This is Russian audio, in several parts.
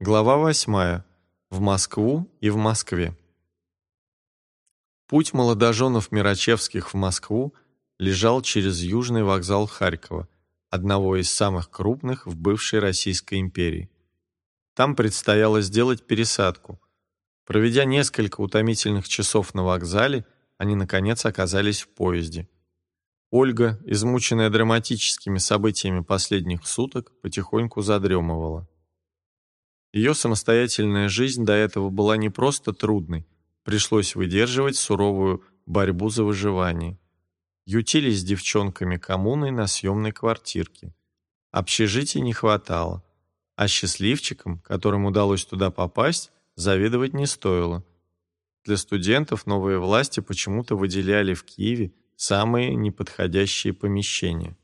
Глава восьмая. В Москву и в Москве. Путь молодоженов Мирачевских в Москву лежал через Южный вокзал Харькова, одного из самых крупных в бывшей Российской империи. Там предстояло сделать пересадку. Проведя несколько утомительных часов на вокзале, они, наконец, оказались в поезде. Ольга, измученная драматическими событиями последних суток, потихоньку задремывала. Ее самостоятельная жизнь до этого была не просто трудной, пришлось выдерживать суровую борьбу за выживание. Ютились с девчонками коммуной на съемной квартирке. Общежитий не хватало, а счастливчикам, которым удалось туда попасть, завидовать не стоило. Для студентов новые власти почему-то выделяли в Киеве самые неподходящие помещения.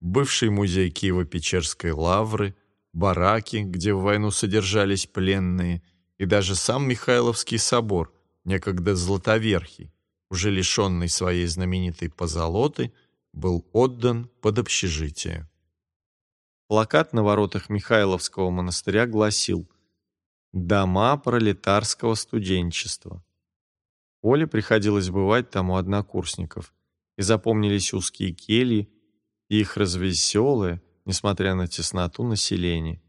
Бывший музей Киево-Печерской лавры – бараки, где в войну содержались пленные, и даже сам Михайловский собор, некогда златоверхий, уже лишенный своей знаменитой позолоты, был отдан под общежитие. Плакат на воротах Михайловского монастыря гласил «Дома пролетарского студенчества». Оле приходилось бывать там у однокурсников, и запомнились узкие кельи, и их развеселое, несмотря на тесноту населения.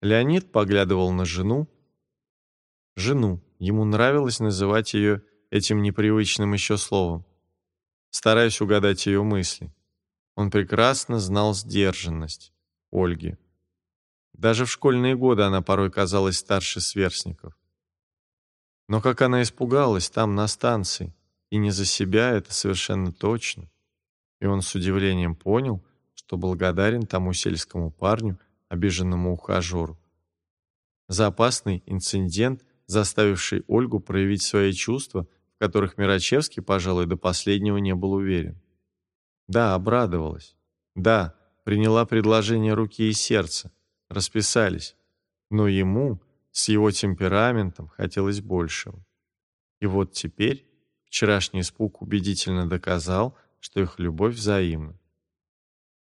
Леонид поглядывал на жену. Жену. Ему нравилось называть ее этим непривычным еще словом. Стараясь угадать ее мысли. Он прекрасно знал сдержанность Ольги. Даже в школьные годы она порой казалась старше сверстников. Но как она испугалась там, на станции, и не за себя, это совершенно точно. И он с удивлением понял, что благодарен тому сельскому парню, обиженному ухажеру. За опасный инцидент, заставивший Ольгу проявить свои чувства, в которых Мирачевский, пожалуй, до последнего не был уверен. Да, обрадовалась. Да, приняла предложение руки и сердца. Расписались. Но ему, с его темпераментом, хотелось большего. И вот теперь вчерашний испуг убедительно доказал, что их любовь взаимна.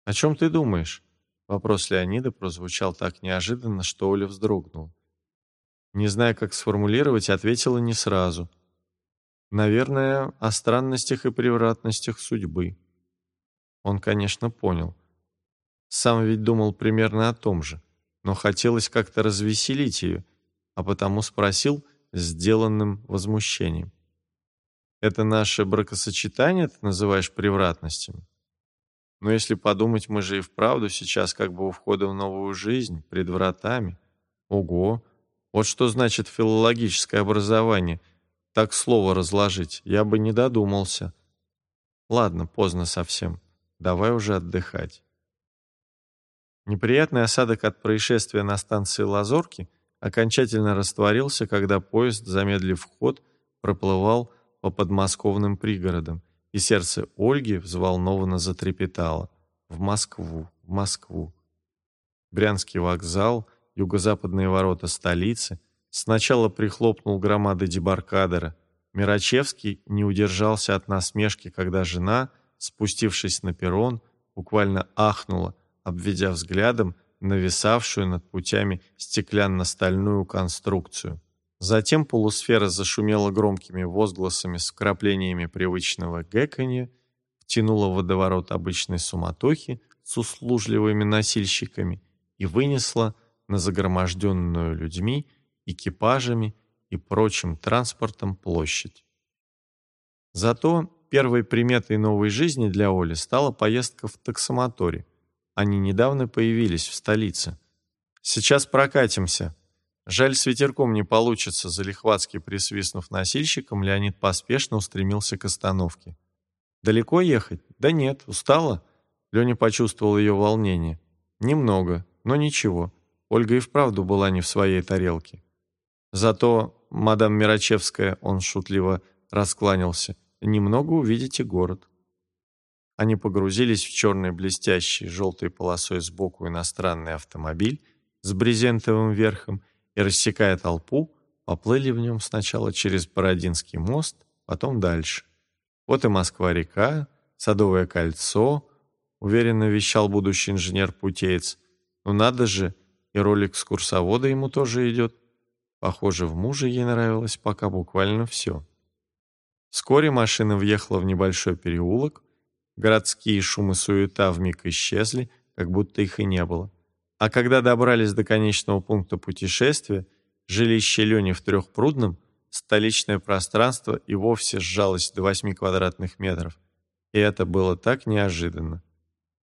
«О чем ты думаешь?» Вопрос Леонида прозвучал так неожиданно, что Оля вздрогнула. Не зная, как сформулировать, ответила не сразу. Наверное, о странностях и превратностях судьбы. Он, конечно, понял. Сам ведь думал примерно о том же, но хотелось как-то развеселить ее, а потому спросил сделанным возмущением. «Это наше бракосочетание ты называешь превратностями?» Но если подумать, мы же и вправду сейчас как бы у входа в новую жизнь, пред вратами. Ого! Вот что значит филологическое образование. Так слово разложить, я бы не додумался. Ладно, поздно совсем. Давай уже отдыхать. Неприятный осадок от происшествия на станции Лазорки окончательно растворился, когда поезд, замедлив ход, проплывал по подмосковным пригородам, и сердце Ольги взволнованно затрепетало. В Москву, в Москву. Брянский вокзал, юго-западные ворота столицы. Сначала прихлопнул громады дебаркадера. Мирачевский не удержался от насмешки, когда жена, спустившись на перрон, буквально ахнула, обведя взглядом нависавшую над путями стеклянно-стальную конструкцию. Затем полусфера зашумела громкими возгласами с вкраплениями привычного гэканья, втянула водоворот обычной суматохи с услужливыми носильщиками и вынесла на загроможденную людьми, экипажами и прочим транспортом площадь. Зато первой приметой новой жизни для Оли стала поездка в таксомоторе. Они недавно появились в столице. «Сейчас прокатимся», Жаль, с ветерком не получится, залихватски присвистнув носильщиком, Леонид поспешно устремился к остановке. «Далеко ехать? Да нет, устала?» Леня почувствовал ее волнение. «Немного, но ничего. Ольга и вправду была не в своей тарелке. Зато, мадам Мирачевская, он шутливо раскланялся, немного увидите город». Они погрузились в черный блестящий желтой полосой сбоку иностранный автомобиль с брезентовым верхом и, рассекая толпу, поплыли в нем сначала через Бородинский мост, потом дальше. Вот и Москва-река, Садовое кольцо, уверенно вещал будущий инженер-путеец. Ну надо же, И роль экскурсовода ему тоже идет. Похоже, в муже ей нравилось пока буквально все. Вскоре машина въехала в небольшой переулок, городские шумы суета вмиг исчезли, как будто их и не было. А когда добрались до конечного пункта путешествия, жилище Лени в Трехпрудном, столичное пространство и вовсе сжалось до 8 квадратных метров. И это было так неожиданно.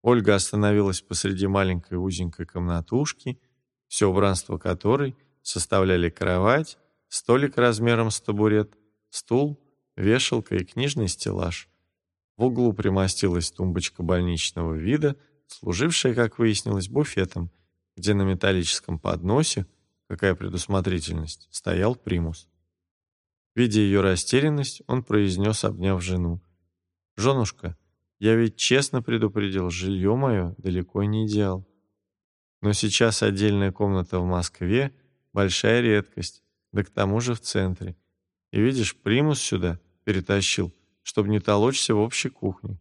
Ольга остановилась посреди маленькой узенькой комнатушки, все убранство которой составляли кровать, столик размером с табурет, стул, вешалка и книжный стеллаж. В углу примостилась тумбочка больничного вида, служившая, как выяснилось, буфетом, где на металлическом подносе, какая предусмотрительность, стоял примус. Видя ее растерянность, он произнес, обняв жену. «Женушка, я ведь честно предупредил, жилье мое далеко не идеал. Но сейчас отдельная комната в Москве — большая редкость, да к тому же в центре. И видишь, примус сюда перетащил, чтобы не толочься в общей кухне.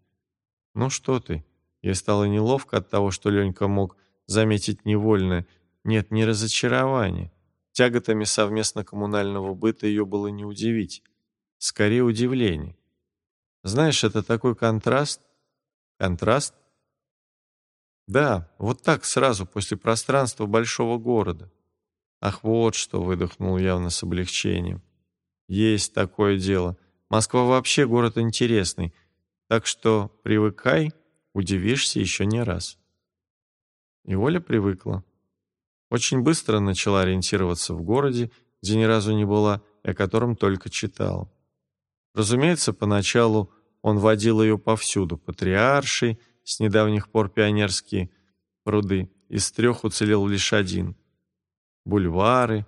Ну что ты, ей стало неловко от того, что Ленька мог заметить невольно, нет, не разочарование. Тяготами совместно коммунального быта ее было не удивить. Скорее удивление. Знаешь, это такой контраст. Контраст? Да, вот так сразу после пространства большого города. Ах, вот что, выдохнул явно с облегчением. Есть такое дело. Москва вообще город интересный, так что привыкай, удивишься еще не раз. И Оля привыкла. Очень быстро начала ориентироваться в городе, где ни разу не была и о котором только читала. Разумеется, поначалу он водил ее повсюду, патриарший, с недавних пор пионерские пруды, из трех уцелел лишь один. Бульвары,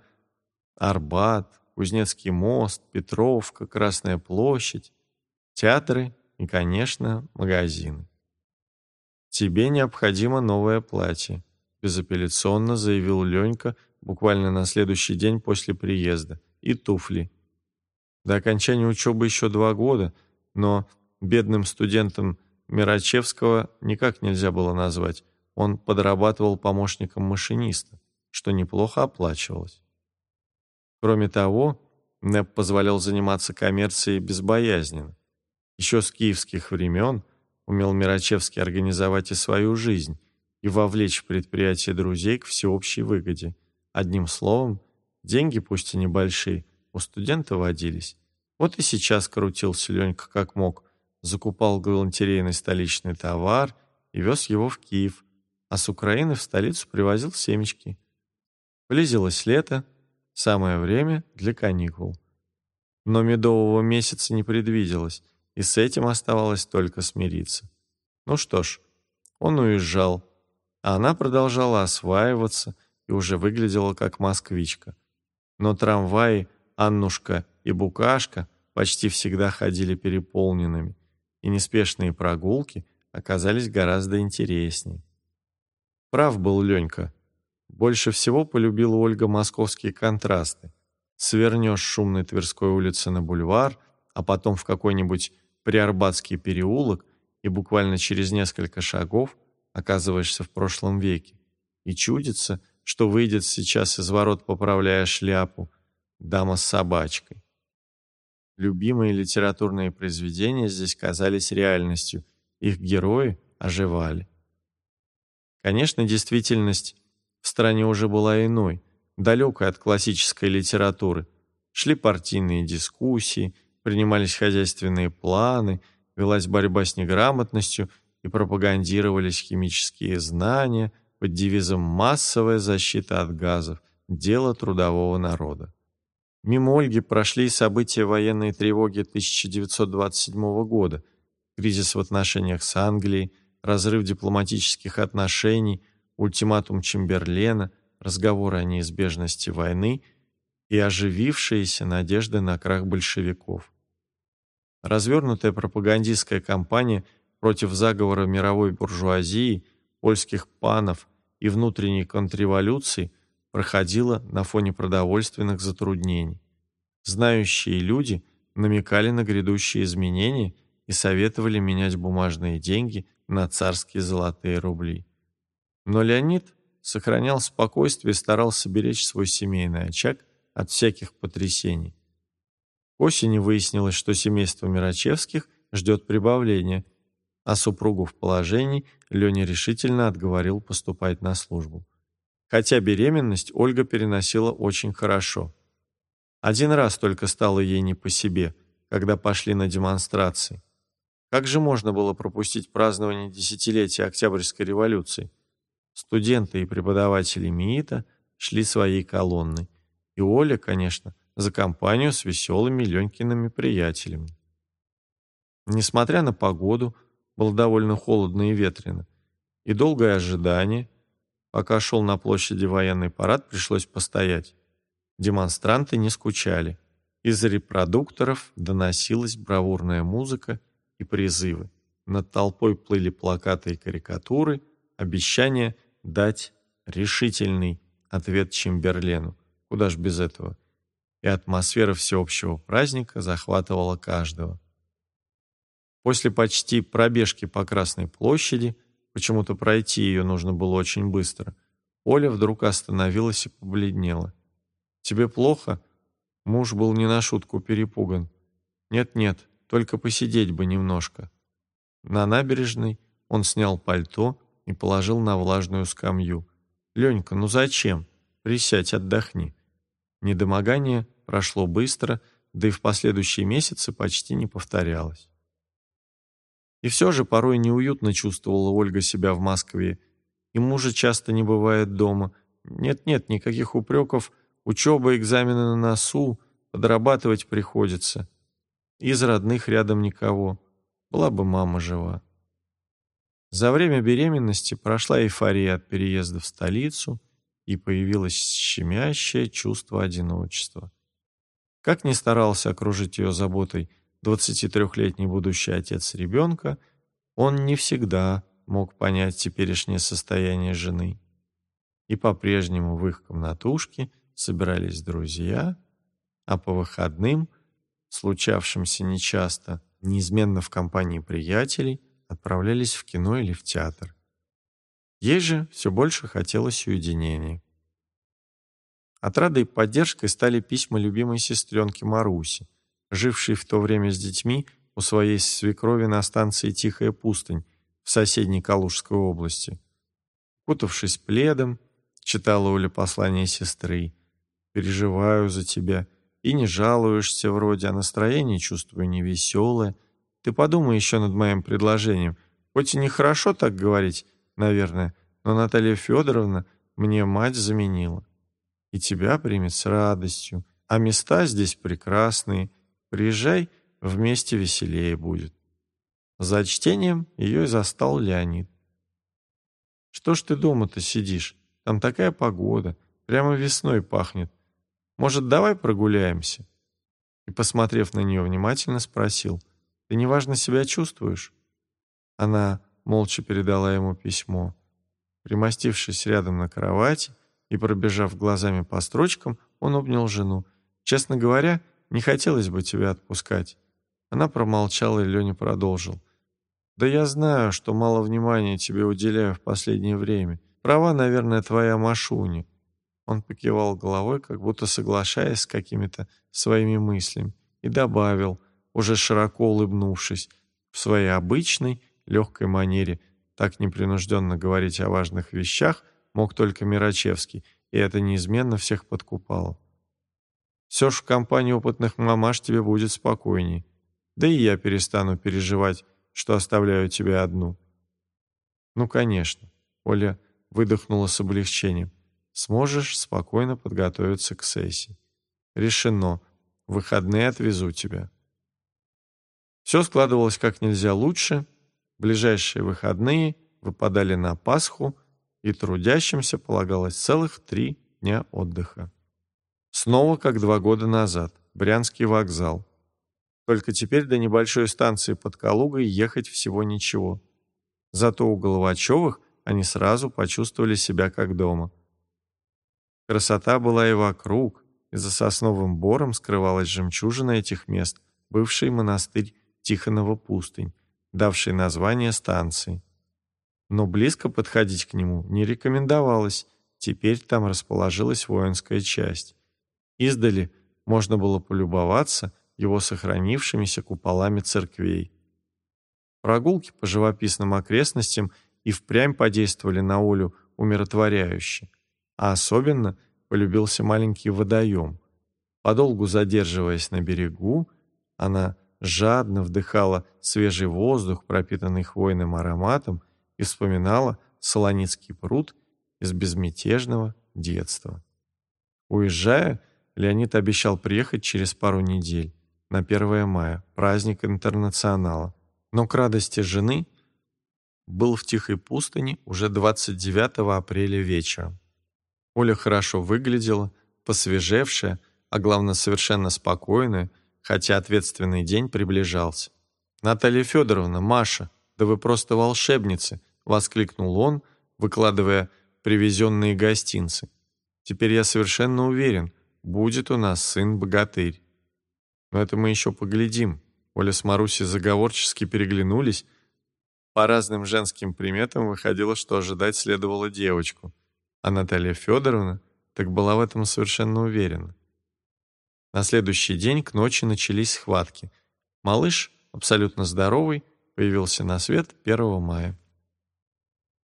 Арбат, Кузнецкий мост, Петровка, Красная площадь, театры и, конечно, магазины. «Тебе необходимо новое платье», — безапелляционно заявил Ленька буквально на следующий день после приезда, и туфли. До окончания учебы еще два года, но бедным студентом Мирачевского никак нельзя было назвать. Он подрабатывал помощником машиниста, что неплохо оплачивалось. Кроме того, НЭП позволял заниматься коммерцией безбоязненно. Еще с киевских времен умел Мирачевский организовать и свою жизнь, и вовлечь в предприятие друзей к всеобщей выгоде. Одним словом, деньги, пусть и небольшие, у студента водились. Вот и сейчас крутился Ленька как мог, закупал галантерейный столичный товар и вез его в Киев, а с Украины в столицу привозил семечки. Близилось лето, самое время для каникул. Но медового месяца не предвиделось, и с этим оставалось только смириться. Ну что ж, он уезжал, а она продолжала осваиваться и уже выглядела как москвичка. Но трамваи Аннушка и Букашка почти всегда ходили переполненными, и неспешные прогулки оказались гораздо интереснее. Прав был Ленька. Больше всего полюбила Ольга московские контрасты. Свернешь шумной Тверской улицы на бульвар, а потом в какой-нибудь Приарбатский переулок, и буквально через несколько шагов оказываешься в прошлом веке. И чудится, что выйдет сейчас из ворот, поправляя шляпу, дама с собачкой. Любимые литературные произведения здесь казались реальностью, их герои оживали. Конечно, действительность в стране уже была иной, далекой от классической литературы. Шли партийные дискуссии, принимались хозяйственные планы, велась борьба с неграмотностью и пропагандировались химические знания под девизом «массовая защита от газов. Дело трудового народа». Мимо Ольги прошли события военной тревоги 1927 года, кризис в отношениях с Англией, разрыв дипломатических отношений, ультиматум Чемберлена, разговоры о неизбежности войны и оживившиеся надежды на крах большевиков. Развернутая пропагандистская кампания против заговора мировой буржуазии, польских панов и внутренней контрреволюции – проходила на фоне продовольственных затруднений. Знающие люди намекали на грядущие изменения и советовали менять бумажные деньги на царские золотые рубли. Но Леонид сохранял спокойствие и старался беречь свой семейный очаг от всяких потрясений. К осени выяснилось, что семейство Мирачевских ждет прибавления, а супругу в положении Леня решительно отговорил поступать на службу. Хотя беременность Ольга переносила очень хорошо. Один раз только стало ей не по себе, когда пошли на демонстрации. Как же можно было пропустить празднование десятилетия Октябрьской революции? Студенты и преподаватели МИИТа шли своей колонной. И Оля, конечно, за компанию с веселыми Ленькиными приятелями. Несмотря на погоду, было довольно холодно и ветрено, и долгое ожидание, пока шел на площади военный парад, пришлось постоять. Демонстранты не скучали. Из репродукторов доносилась бравурная музыка и призывы. Над толпой плыли плакаты и карикатуры, обещания дать решительный ответ Чемберлену. Куда ж без этого? И атмосфера всеобщего праздника захватывала каждого. После почти пробежки по Красной площади, почему-то пройти ее нужно было очень быстро, Оля вдруг остановилась и побледнела. «Тебе плохо?» Муж был не на шутку перепуган. «Нет-нет, только посидеть бы немножко». На набережной он снял пальто и положил на влажную скамью. «Ленька, ну зачем? Присядь, отдохни». Недомогание прошло быстро, да и в последующие месяцы почти не повторялось. И все же порой неуютно чувствовала Ольга себя в Москве. И мужа часто не бывает дома. Нет-нет, никаких упреков. Учеба, экзамены на носу. Подрабатывать приходится. Из родных рядом никого. Была бы мама жива. За время беременности прошла эйфория от переезда в столицу, и появилось щемящее чувство одиночества. Как ни старался окружить ее заботой 23-летний будущий отец ребенка, он не всегда мог понять теперешнее состояние жены. И по-прежнему в их комнатушке собирались друзья, а по выходным, случавшимся нечасто, неизменно в компании приятелей, отправлялись в кино или в театр. Ей же все больше хотелось уединения. Отрадой и поддержкой стали письма любимой сестренки Маруси, жившей в то время с детьми у своей свекрови на станции Тихая пустынь в соседней Калужской области. Кутавшись пледом, читала Оля послание сестры. «Переживаю за тебя. И не жалуешься вроде, а настроение чувствую невеселое. Ты подумай еще над моим предложением. Хоть и нехорошо так говорить, наверное, но Наталья Федоровна мне мать заменила. И тебя примет с радостью. А места здесь прекрасные. Приезжай, вместе веселее будет. За чтением ее и застал Леонид. «Что ж ты дома-то сидишь? Там такая погода, прямо весной пахнет. Может, давай прогуляемся?» И, посмотрев на нее внимательно, спросил, «Ты неважно себя чувствуешь?» Она молча передала ему письмо. Примостившись рядом на кровати и пробежав глазами по строчкам, он обнял жену. «Честно говоря, не хотелось бы тебя отпускать». Она промолчала, и Леня продолжил. «Да я знаю, что мало внимания тебе уделяю в последнее время. Права, наверное, твоя Машуня». Он покивал головой, как будто соглашаясь с какими-то своими мыслями, и добавил, уже широко улыбнувшись, в своей обычной, легкой манере, так непринужденно говорить о важных вещах мог только Мирачевский, и это неизменно всех подкупало. Все ж в компании опытных мамаш тебе будет спокойней. Да и я перестану переживать, что оставляю тебя одну. Ну, конечно. Оля выдохнула с облегчением. Сможешь спокойно подготовиться к сессии. Решено. В выходные отвезу тебя. Все складывалось как нельзя лучше. Ближайшие выходные выпадали на Пасху, и трудящимся полагалось целых три дня отдыха. Снова, как два года назад, Брянский вокзал. Только теперь до небольшой станции под Калугой ехать всего ничего. Зато у Головачевых они сразу почувствовали себя как дома. Красота была и вокруг, и за сосновым бором скрывалась жемчужина этих мест, бывший монастырь Тихонова пустынь, давший название станции. но близко подходить к нему не рекомендовалось, теперь там расположилась воинская часть. Издали можно было полюбоваться его сохранившимися куполами церквей. Прогулки по живописным окрестностям и впрямь подействовали на Олю умиротворяюще, а особенно полюбился маленький водоем. Подолгу задерживаясь на берегу, она жадно вдыхала свежий воздух, пропитанный хвойным ароматом, и вспоминала Солоницкий пруд из безмятежного детства. Уезжая, Леонид обещал приехать через пару недель, на 1 мая, праздник интернационала. Но к радости жены был в тихой пустыне уже 29 апреля вечером. Оля хорошо выглядела, посвежевшая, а главное совершенно спокойная, хотя ответственный день приближался. «Наталья Федоровна, Маша, да вы просто волшебницы!» — воскликнул он, выкладывая привезенные гостинцы. «Теперь я совершенно уверен, будет у нас сын-богатырь». «Но это мы еще поглядим». Оля с Марусей заговорчески переглянулись. По разным женским приметам выходило, что ожидать следовало девочку. А Наталья Федоровна так была в этом совершенно уверена. На следующий день к ночи начались схватки. Малыш, абсолютно здоровый, появился на свет 1 мая.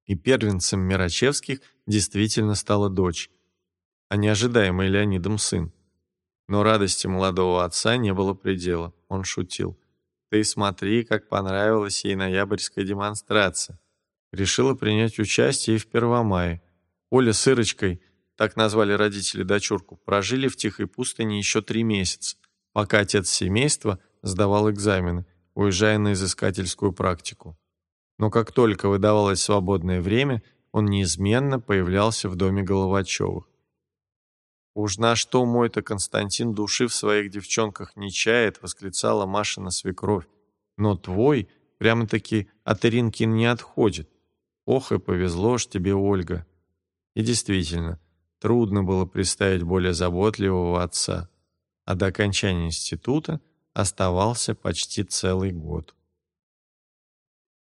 И первенцем Мирачевских действительно стала дочь, а неожидаемый Леонидом сын. Но радости молодого отца не было предела. Он шутил. «Ты смотри, как понравилась ей ноябрьская демонстрация». Решила принять участие и в Первомае. Оля с Ирочкой – так назвали родители дочурку, прожили в тихой пустыне еще три месяца, пока отец семейства сдавал экзамены, уезжая на изыскательскую практику. Но как только выдавалось свободное время, он неизменно появлялся в доме Головачевых. «Уж на что мой-то Константин души в своих девчонках не чает», восклицала Маша на свекровь. «Но твой прямо-таки от Иринкин не отходит. Ох и повезло ж тебе, Ольга». И действительно, Трудно было представить более заботливого отца, а до окончания института оставался почти целый год.